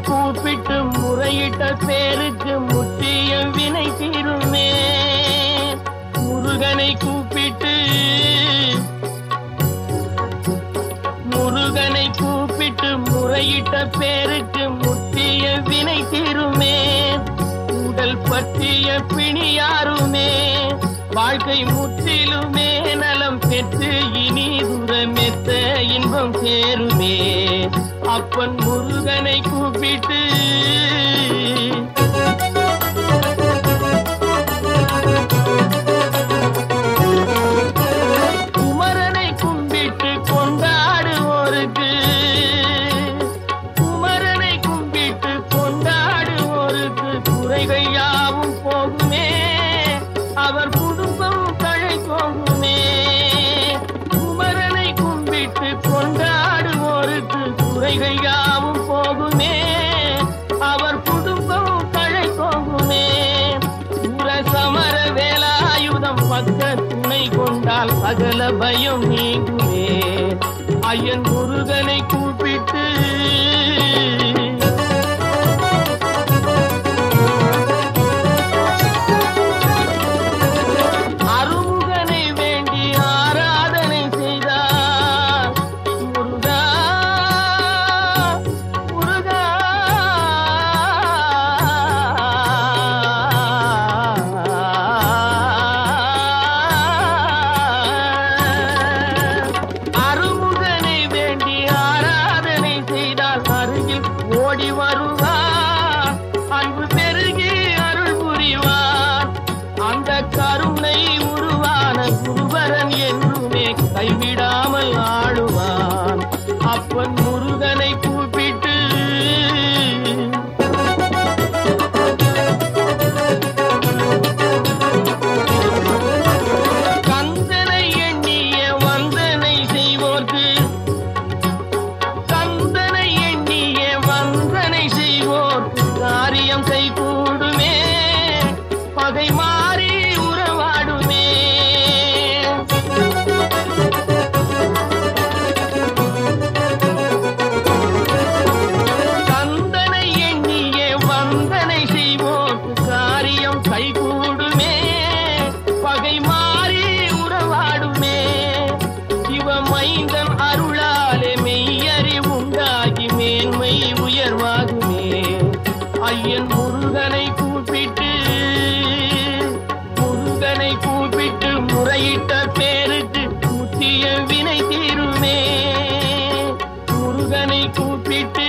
கூப்பிட்டு முறையிட்ட பேருக்கு முற்றிய வினை தீருமே. முருகனை கூப்பிட்டு முருகனை கூப்பிட்டு முறையிட்ட பேருக்கு முத்திய வினை தீருமே. உடல் பற்றிய பிணியாருமே வாழ்க்கை முற்றிலுமே நலம் பெற்று இனி துரமெத்த இன்பம் சேருமே. அப்பன் முருகனை கூப்பிட்டு. குமரனை கும்பிட்டு கொண்டாடுவோருக்கு. குமரனை கும்பிட்டு கொண்டாடுவோருக்கு குறைகள் யாவும் போகுமே. அவர் கொண்டால் சகல பயம் நீங்குமே. ஐயன் முருகனை கூப்பிட்டு ஓடி வருவார் அன்பு பெருகி அருள் புரிவார் அந்த கருணை உருவான குருவரன் என்றுமே கைவிடாமல் ஆடுவான் அப்பன் முருகனை கூப்பிட்டு ஐயன் முருகனை கூப்பிட்டு முருகனை கூப்பிட்டு முறையிட்ட பேருக்கு முத்திய வினை தீருமே. முருகனை கூப்பிட்டு